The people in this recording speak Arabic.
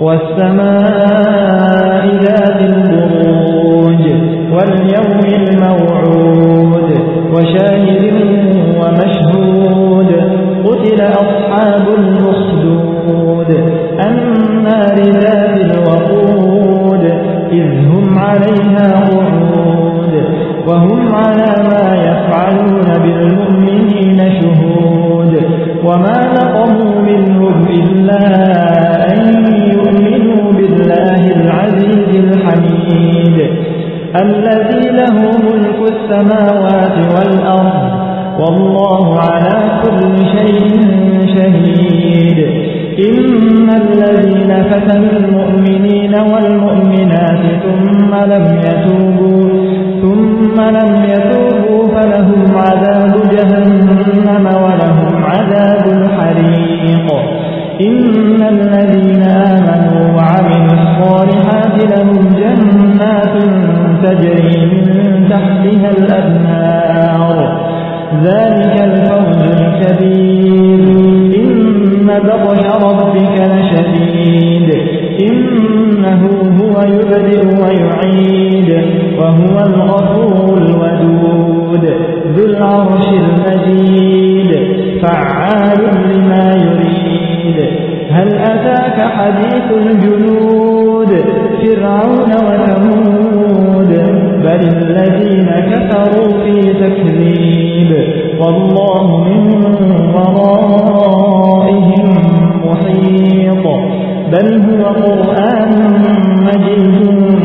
والسماء ذات البروج واليوم الموعود وشاهد ومشهود قتل أصحاب الأخدود النار ذات الوقود إذ هم عليها قعود وهم على ما يفعلون بالمؤمنين شهود وما الذي له ملك السماوات والأرض والله على كل شيء شهيد. إن الذين فتنوا المؤمنين والمؤمنات ثم لم يتوبوا ثم لم يتوبوا فلهم عذاب جهنم ولهم عذاب الحريق. إن الذين آمنوا وعملوا الصالحات لهم جنات تجري من تحتها الأبنار ذلك الفوز الكبير. إن بطش ربك لشديد. إنه هو يبدئ ويعيد. وهو الغفور الودود. ذو العرش المجيد. فعال لما يريد. هل أتاك حديث الجنود؟ فرعون وثمود بل هو قرآن مجيد